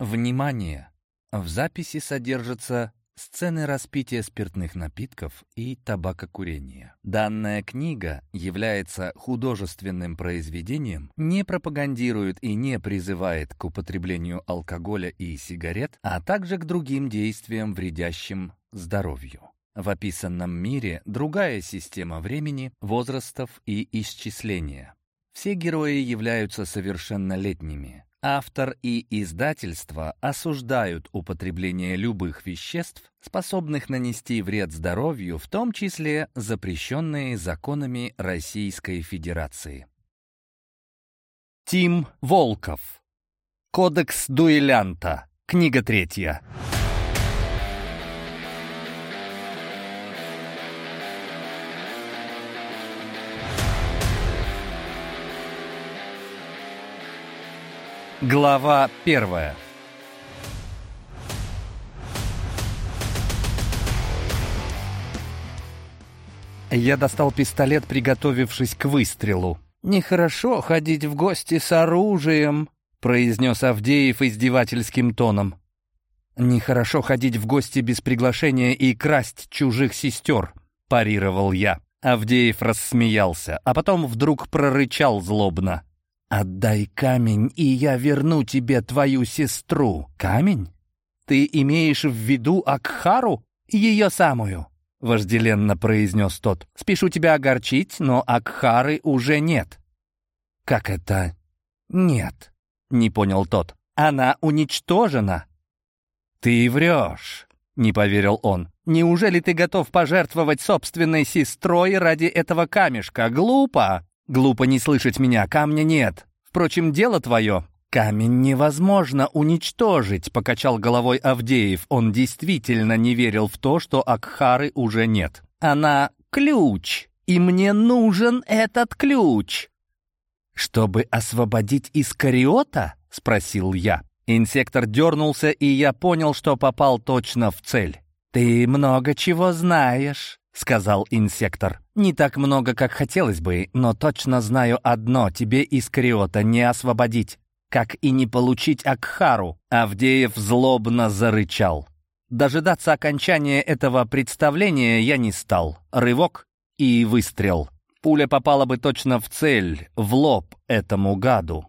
Внимание! В записи содержатся сцены распития спиртных напитков и табакокурения. Данная книга является художественным произведением, не пропагандирует и не призывает к употреблению алкоголя и сигарет, а также к другим действиям, вредящим здоровью. В описанном мире другая система времени, возрастов и исчисления. Все герои являются совершеннолетними. Автор и издательство осуждают употребление любых веществ, способных нанести вред здоровью, в том числе запрещенные законами Российской Федерации. Тим Волков. Кодекс дуэлянта. Книга третья. Глава первая Я достал пистолет, приготовившись к выстрелу. «Нехорошо ходить в гости с оружием», — произнес Авдеев издевательским тоном. «Нехорошо ходить в гости без приглашения и красть чужих сестер», — парировал я. Авдеев рассмеялся, а потом вдруг прорычал злобно. «Отдай камень, и я верну тебе твою сестру». «Камень? Ты имеешь в виду Акхару? Ее самую?» — вожделенно произнес тот. «Спешу тебя огорчить, но Акхары уже нет». «Как это «Нет», — не понял тот. «Она уничтожена». «Ты врешь», — не поверил он. «Неужели ты готов пожертвовать собственной сестрой ради этого камешка? Глупо!» Глупо не слышать меня, камня нет. Впрочем, дело твое. Камень невозможно уничтожить, покачал головой Авдеев. Он действительно не верил в то, что Акхары уже нет. Она ключ, и мне нужен этот ключ. Чтобы освободить Искариота? спросил я. Инсектор дернулся, и я понял, что попал точно в цель. «Ты много чего знаешь», — сказал инсектор. Не так много, как хотелось бы, но точно знаю одно, тебе из Криота не освободить, как и не получить Акхару». Авдеев злобно зарычал. Дожидаться окончания этого представления я не стал. Рывок и выстрел. Пуля попала бы точно в цель, в лоб этому гаду.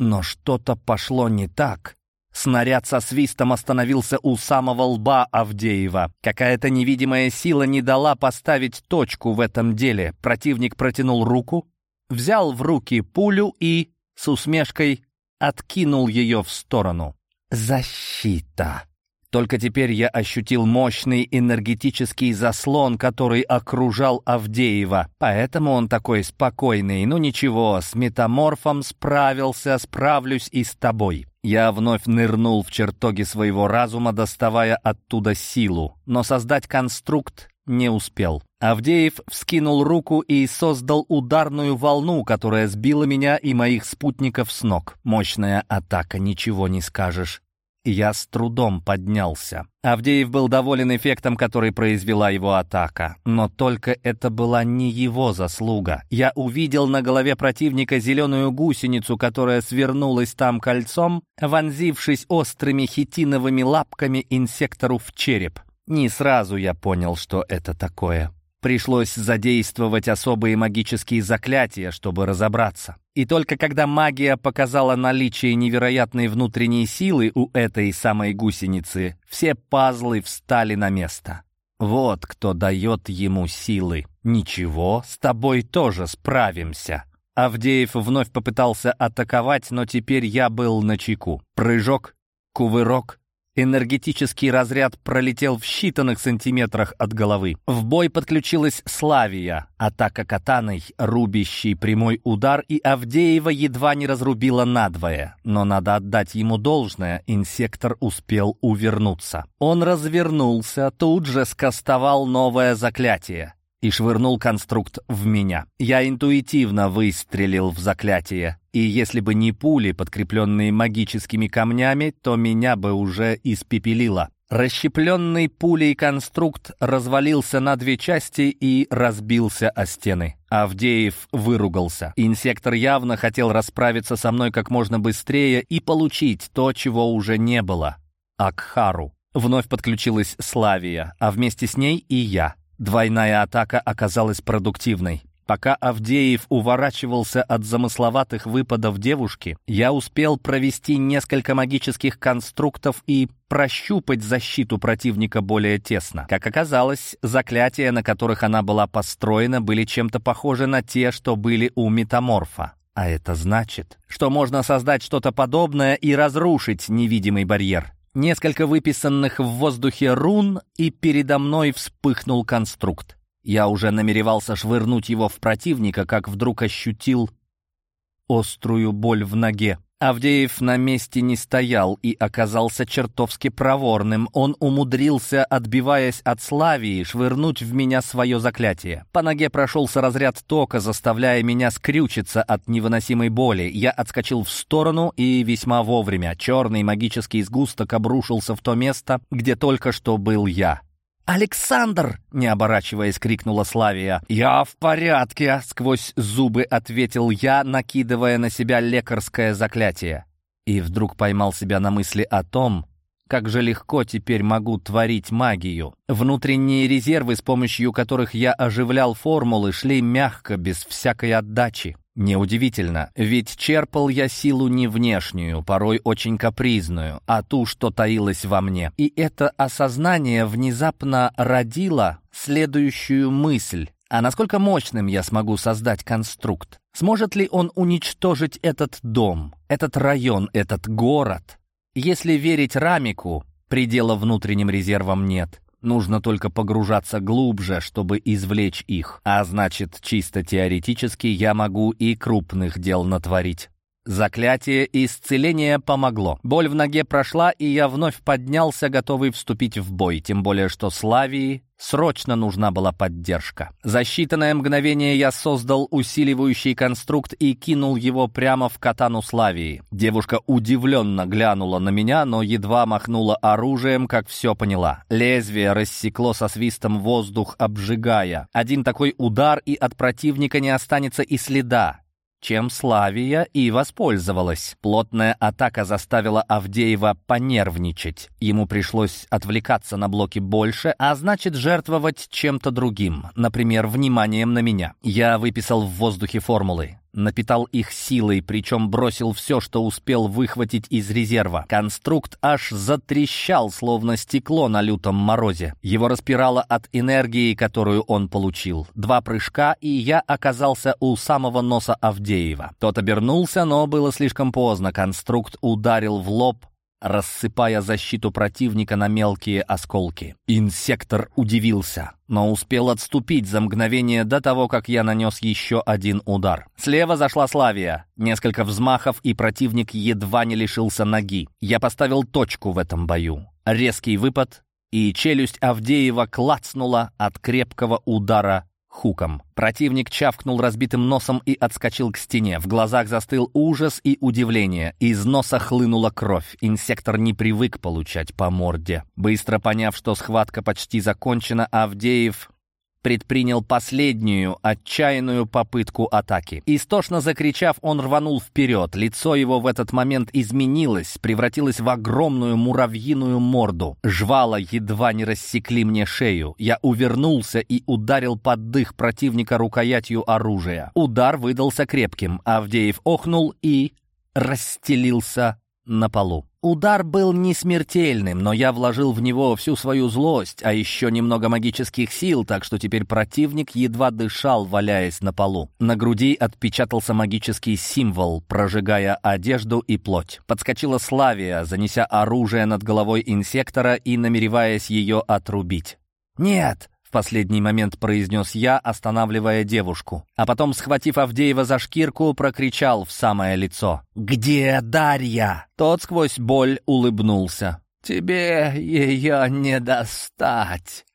Но что-то пошло не так. Снаряд со свистом остановился у самого лба Авдеева. Какая-то невидимая сила не дала поставить точку в этом деле. Противник протянул руку, взял в руки пулю и, с усмешкой, откинул ее в сторону. «Защита!» Только теперь я ощутил мощный энергетический заслон, который окружал Авдеева. Поэтому он такой спокойный. Ну ничего, с метаморфом справился, справлюсь и с тобой. Я вновь нырнул в чертоги своего разума, доставая оттуда силу. Но создать конструкт не успел. Авдеев вскинул руку и создал ударную волну, которая сбила меня и моих спутников с ног. Мощная атака, ничего не скажешь я с трудом поднялся. Авдеев был доволен эффектом, который произвела его атака. Но только это была не его заслуга. Я увидел на голове противника зеленую гусеницу, которая свернулась там кольцом, вонзившись острыми хитиновыми лапками инсектору в череп. Не сразу я понял, что это такое. Пришлось задействовать особые магические заклятия, чтобы разобраться. И только когда магия показала наличие невероятной внутренней силы у этой самой гусеницы, все пазлы встали на место. Вот кто дает ему силы. Ничего, с тобой тоже справимся. Авдеев вновь попытался атаковать, но теперь я был на чеку. Прыжок, кувырок, Энергетический разряд пролетел в считанных сантиметрах от головы. В бой подключилась Славия. Атака катаной, рубящий прямой удар, и Авдеева едва не разрубила надвое. Но надо отдать ему должное, инсектор успел увернуться. Он развернулся, тут же скостовал новое заклятие и швырнул конструкт в меня. Я интуитивно выстрелил в заклятие, и если бы не пули, подкрепленные магическими камнями, то меня бы уже испепелило. Расщепленный пулей конструкт развалился на две части и разбился о стены. Авдеев выругался. Инсектор явно хотел расправиться со мной как можно быстрее и получить то, чего уже не было — Акхару. Вновь подключилась Славия, а вместе с ней и я. Двойная атака оказалась продуктивной. Пока Авдеев уворачивался от замысловатых выпадов девушки, я успел провести несколько магических конструктов и прощупать защиту противника более тесно. Как оказалось, заклятия, на которых она была построена, были чем-то похожи на те, что были у метаморфа. А это значит, что можно создать что-то подобное и разрушить невидимый барьер несколько выписанных в воздухе рун, и передо мной вспыхнул конструкт. Я уже намеревался швырнуть его в противника, как вдруг ощутил острую боль в ноге. Авдеев на месте не стоял и оказался чертовски проворным. Он умудрился, отбиваясь от Славии, швырнуть в меня свое заклятие. По ноге прошелся разряд тока, заставляя меня скрючиться от невыносимой боли. Я отскочил в сторону и весьма вовремя. Черный магический сгусток обрушился в то место, где только что был я. «Александр!» — не оборачиваясь, крикнула Славия. «Я в порядке!» — сквозь зубы ответил я, накидывая на себя лекарское заклятие. И вдруг поймал себя на мысли о том, как же легко теперь могу творить магию. Внутренние резервы, с помощью которых я оживлял формулы, шли мягко, без всякой отдачи. Неудивительно, ведь черпал я силу не внешнюю, порой очень капризную, а ту, что таилась во мне. И это осознание внезапно родило следующую мысль. А насколько мощным я смогу создать конструкт? Сможет ли он уничтожить этот дом, этот район, этот город? Если верить Рамику, предела внутренним резервам нет. Нужно только погружаться глубже, чтобы извлечь их. А значит, чисто теоретически я могу и крупных дел натворить. Заклятие исцеления помогло. Боль в ноге прошла, и я вновь поднялся, готовый вступить в бой, тем более что Славии срочно нужна была поддержка. За считанное мгновение я создал усиливающий конструкт и кинул его прямо в катану Славии. Девушка удивленно глянула на меня, но едва махнула оружием, как все поняла. Лезвие рассекло со свистом воздух, обжигая. Один такой удар, и от противника не останется и следа чем Славия и воспользовалась. Плотная атака заставила Авдеева понервничать. Ему пришлось отвлекаться на блоки больше, а значит жертвовать чем-то другим, например, вниманием на меня. Я выписал в воздухе формулы напитал их силой, причем бросил все, что успел выхватить из резерва. Конструкт аж затрещал, словно стекло на лютом морозе. Его распирало от энергии, которую он получил. Два прыжка, и я оказался у самого носа Авдеева. Тот обернулся, но было слишком поздно. Конструкт ударил в лоб, рассыпая защиту противника на мелкие осколки. Инсектор удивился, но успел отступить за мгновение до того, как я нанес еще один удар. Слева зашла Славия. Несколько взмахов, и противник едва не лишился ноги. Я поставил точку в этом бою. Резкий выпад, и челюсть Авдеева клацнула от крепкого удара Хуком. Противник чавкнул разбитым носом и отскочил к стене. В глазах застыл ужас и удивление. Из носа хлынула кровь. Инсектор не привык получать по морде. Быстро поняв, что схватка почти закончена, Авдеев предпринял последнюю отчаянную попытку атаки. Истошно закричав, он рванул вперед. Лицо его в этот момент изменилось, превратилось в огромную муравьиную морду. Жвала едва не рассекли мне шею. Я увернулся и ударил под дых противника рукоятью оружия. Удар выдался крепким. Авдеев охнул и расстелился на полу. Удар был не смертельным, но я вложил в него всю свою злость, а еще немного магических сил, так что теперь противник едва дышал, валяясь на полу. На груди отпечатался магический символ, прожигая одежду и плоть. Подскочила Славия, занеся оружие над головой инсектора и намереваясь ее отрубить. «Нет!» В последний момент произнес я, останавливая девушку. А потом, схватив Авдеева за шкирку, прокричал в самое лицо. «Где Дарья?» Тот сквозь боль улыбнулся. «Тебе ее не достать!»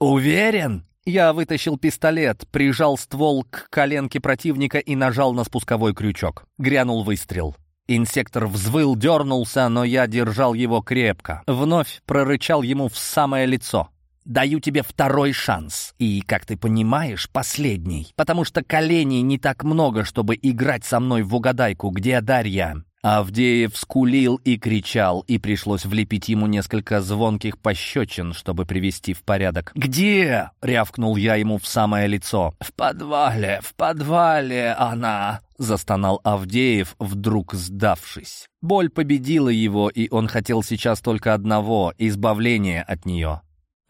«Уверен?» Я вытащил пистолет, прижал ствол к коленке противника и нажал на спусковой крючок. Грянул выстрел. Инсектор взвыл, дернулся, но я держал его крепко. Вновь прорычал ему в самое лицо. Даю тебе второй шанс. И, как ты понимаешь, последний. Потому что коленей не так много, чтобы играть со мной в угадайку, где Дарья. Авдеев скулил и кричал, и пришлось влепить ему несколько звонких пощечин, чтобы привести в порядок. «Где?» — рявкнул я ему в самое лицо. «В подвале, в подвале она!» — застонал Авдеев, вдруг сдавшись. Боль победила его, и он хотел сейчас только одного — избавления от нее.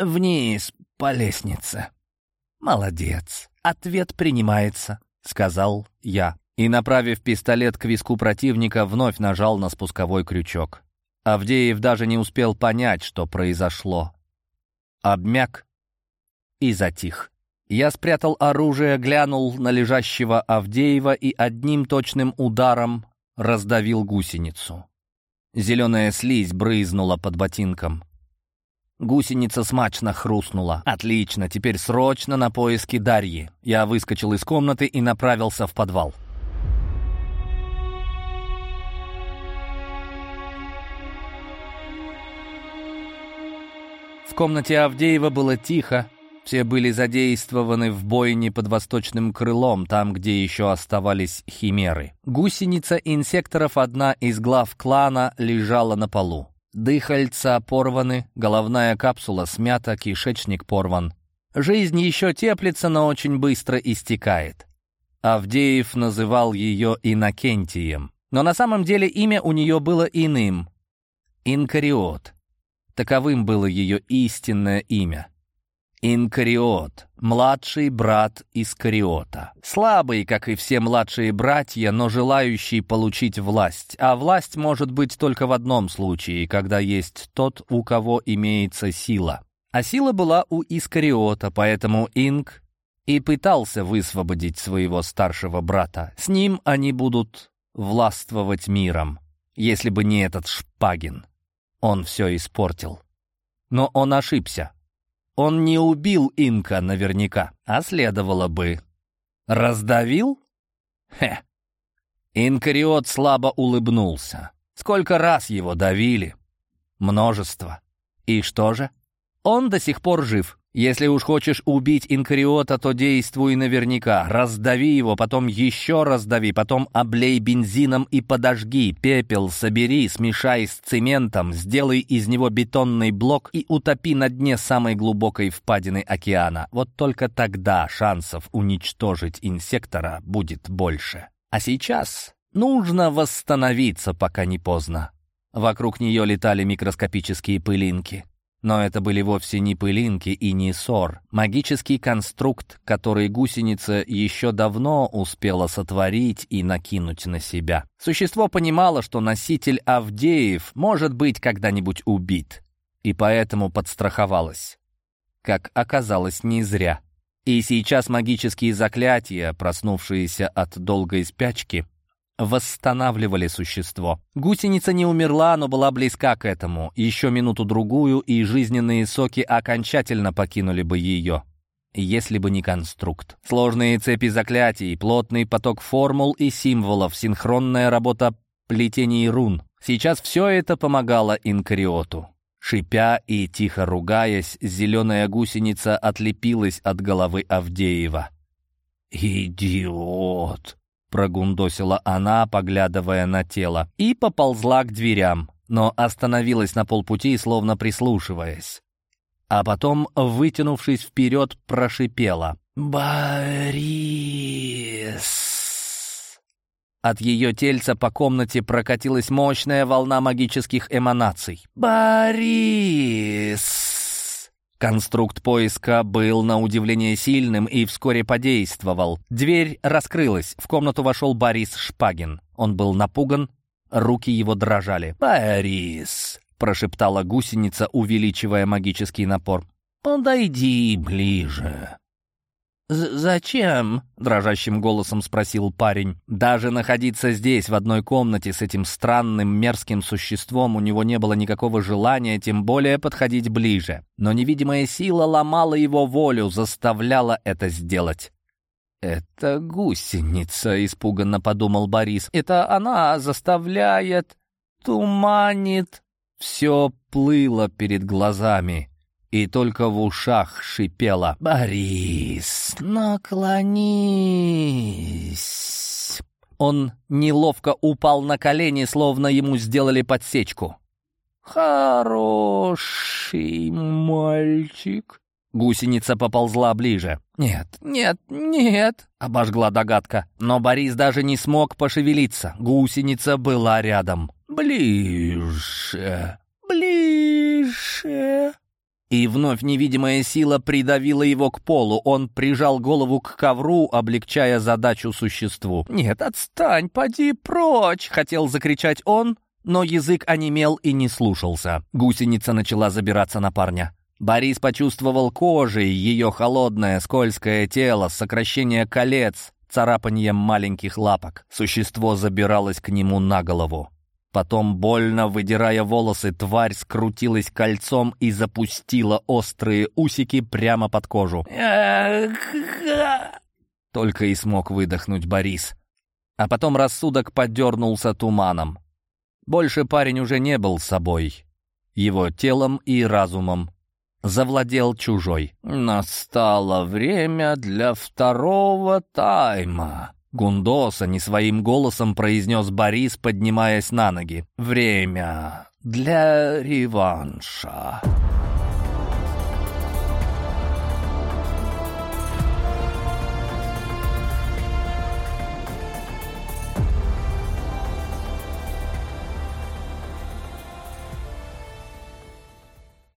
Вниз, по лестнице. Молодец. Ответ принимается, сказал я. И, направив пистолет к виску противника, вновь нажал на спусковой крючок. Авдеев даже не успел понять, что произошло. Обмяк и затих. Я спрятал оружие, глянул на лежащего Авдеева и одним точным ударом раздавил гусеницу. Зеленая слизь брызнула под ботинком. Гусеница смачно хрустнула. «Отлично, теперь срочно на поиски Дарьи». Я выскочил из комнаты и направился в подвал. В комнате Авдеева было тихо. Все были задействованы в бойне под восточным крылом, там, где еще оставались химеры. Гусеница инсекторов, одна из глав клана, лежала на полу. Дыхальца порваны, головная капсула смята, кишечник порван. Жизнь еще теплится, но очень быстро истекает. Авдеев называл ее Иннокентием, но на самом деле имя у нее было иным — Инкариот. Таковым было ее истинное имя. Инкариот, младший брат Искариота. Слабый, как и все младшие братья, но желающий получить власть. А власть может быть только в одном случае, когда есть тот, у кого имеется сила. А сила была у Искариота, поэтому Инк и пытался высвободить своего старшего брата. С ним они будут властвовать миром, если бы не этот Шпагин. Он все испортил. Но он ошибся. Он не убил инка наверняка, а следовало бы. Раздавил? Хе. Инкариот слабо улыбнулся. Сколько раз его давили? Множество. И что же? Он до сих пор жив. Если уж хочешь убить инкариота, то действуй наверняка. Раздави его, потом еще раздави, потом облей бензином и подожги. Пепел собери, смешай с цементом, сделай из него бетонный блок и утопи на дне самой глубокой впадины океана. Вот только тогда шансов уничтожить инсектора будет больше. А сейчас нужно восстановиться, пока не поздно. Вокруг нее летали микроскопические пылинки. Но это были вовсе не пылинки и не сор, Магический конструкт, который гусеница еще давно успела сотворить и накинуть на себя. Существо понимало, что носитель Авдеев может быть когда-нибудь убит. И поэтому подстраховалось. Как оказалось, не зря. И сейчас магические заклятия, проснувшиеся от долгой спячки, восстанавливали существо. Гусеница не умерла, но была близка к этому. Еще минуту-другую, и жизненные соки окончательно покинули бы ее если бы не конструкт. Сложные цепи заклятий, плотный поток формул и символов, синхронная работа плетений рун. Сейчас все это помогало Инкариоту. Шипя и тихо ругаясь, зеленая гусеница отлепилась от головы Авдеева. «Идиот!» прогундосила она, поглядывая на тело, и поползла к дверям, но остановилась на полпути, словно прислушиваясь. А потом, вытянувшись вперед, прошипела. «Борис!» От ее тельца по комнате прокатилась мощная волна магических эманаций. «Борис!» Конструкт поиска был на удивление сильным и вскоре подействовал. Дверь раскрылась, в комнату вошел Борис Шпагин. Он был напуган, руки его дрожали. «Борис!» — прошептала гусеница, увеличивая магический напор. «Подойди ближе». «Зачем?» — дрожащим голосом спросил парень. Даже находиться здесь, в одной комнате, с этим странным мерзким существом у него не было никакого желания, тем более подходить ближе. Но невидимая сила ломала его волю, заставляла это сделать. «Это гусеница», — испуганно подумал Борис. «Это она заставляет, туманит». Все плыло перед глазами и только в ушах шипела «Борис, наклонись!» Он неловко упал на колени, словно ему сделали подсечку. «Хороший мальчик!» Гусеница поползла ближе. «Нет, нет, нет!» — обожгла догадка. Но Борис даже не смог пошевелиться. Гусеница была рядом. «Ближе, ближе!» И вновь невидимая сила придавила его к полу. Он прижал голову к ковру, облегчая задачу существу. «Нет, отстань, поди прочь!» — хотел закричать он, но язык онемел и не слушался. Гусеница начала забираться на парня. Борис почувствовал кожей ее холодное, скользкое тело, сокращение колец, царапаньем маленьких лапок. Существо забиралось к нему на голову. Потом, больно выдирая волосы, тварь скрутилась кольцом и запустила острые усики прямо под кожу. Только и смог выдохнуть Борис. А потом рассудок подернулся туманом. Больше парень уже не был собой. Его телом и разумом завладел чужой. «Настало время для второго тайма», Гундоса не своим голосом произнес Борис, поднимаясь на ноги. «Время для реванша».